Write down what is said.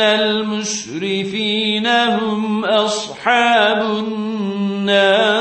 المشرفين هم أصحاب النار.